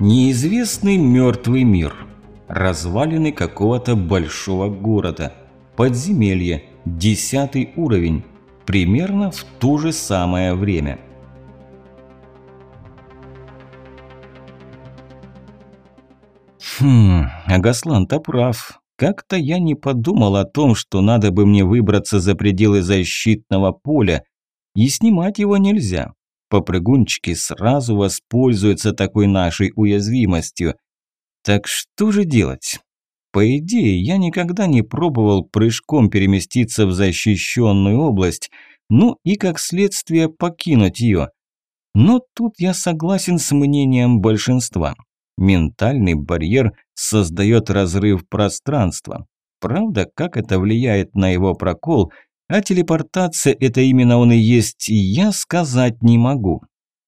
Неизвестный мертвый мир. Развалины какого-то большого города. Подземелье. Десятый уровень. Примерно в то же самое время. Хм, Агаслан-то прав. Как-то я не подумал о том, что надо бы мне выбраться за пределы защитного поля. И снимать его нельзя попрыгунчики сразу воспользуются такой нашей уязвимостью. Так что же делать? По идее, я никогда не пробовал прыжком переместиться в защищенную область, ну и как следствие покинуть ее. Но тут я согласен с мнением большинства. Ментальный барьер создает разрыв пространства. Правда, как это влияет на его прокол – а телепортация – это именно он и есть, я сказать не могу.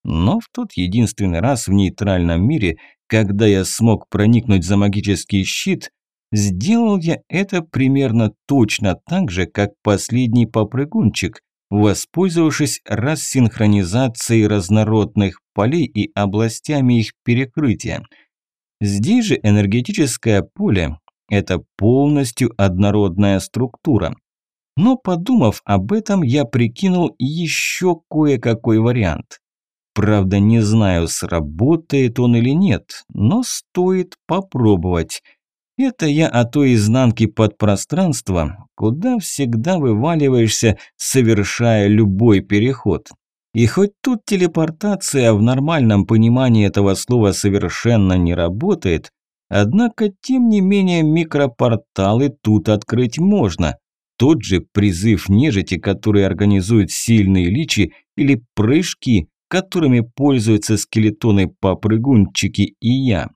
Но в тот единственный раз в нейтральном мире, когда я смог проникнуть за магический щит, сделал я это примерно точно так же, как последний попрыгунчик, воспользовавшись рассинхронизацией разнородных полей и областями их перекрытия. Здесь же энергетическое поле – это полностью однородная структура. Но подумав об этом, я прикинул еще кое-какой вариант. Правда, не знаю, сработает он или нет, но стоит попробовать. Это я о той изнанке подпространства, куда всегда вываливаешься, совершая любой переход. И хоть тут телепортация в нормальном понимании этого слова совершенно не работает, однако тем не менее микропорталы тут открыть можно, тот же призыв нежити, который организуют сильные личи, или прыжки, которыми пользуются скелетоны-попрыгунчики и я.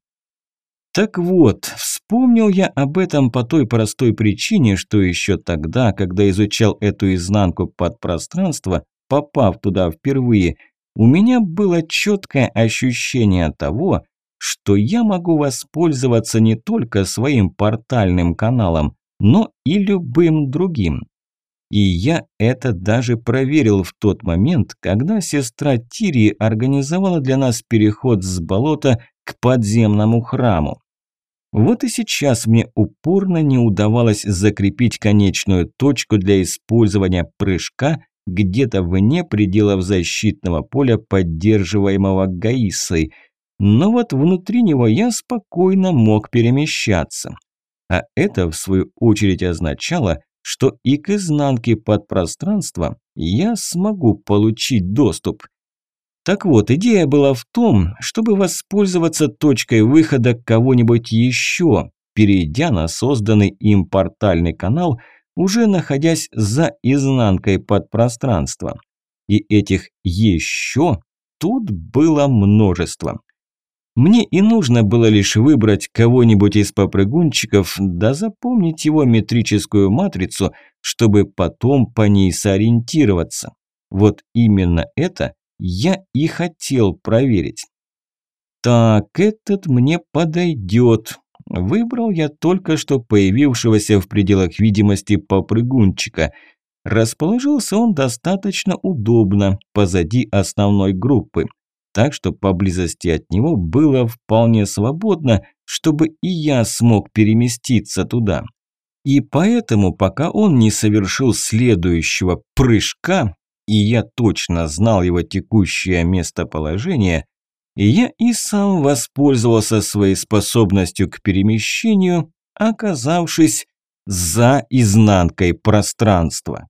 Так вот, вспомнил я об этом по той простой причине, что еще тогда, когда изучал эту изнанку подпространства, попав туда впервые, у меня было четкое ощущение того, что я могу воспользоваться не только своим портальным каналом, но и любым другим. И я это даже проверил в тот момент, когда сестра Тирии организовала для нас переход с болота к подземному храму. Вот и сейчас мне упорно не удавалось закрепить конечную точку для использования прыжка где-то вне пределов защитного поля, поддерживаемого Гаисой. Но вот внутри него я спокойно мог перемещаться а это в свою очередь означало, что и к изнанке подпространства я смогу получить доступ. Так вот, идея была в том, чтобы воспользоваться точкой выхода кого-нибудь еще, перейдя на созданный им портальный канал, уже находясь за изнанкой подпространства. И этих «еще» тут было множество. Мне и нужно было лишь выбрать кого-нибудь из попрыгунчиков, да запомнить его метрическую матрицу, чтобы потом по ней сориентироваться. Вот именно это я и хотел проверить. Так, этот мне подойдет. Выбрал я только что появившегося в пределах видимости попрыгунчика. Расположился он достаточно удобно, позади основной группы так что поблизости от него было вполне свободно, чтобы и я смог переместиться туда. И поэтому, пока он не совершил следующего прыжка, и я точно знал его текущее местоположение, я и сам воспользовался своей способностью к перемещению, оказавшись за изнанкой пространства.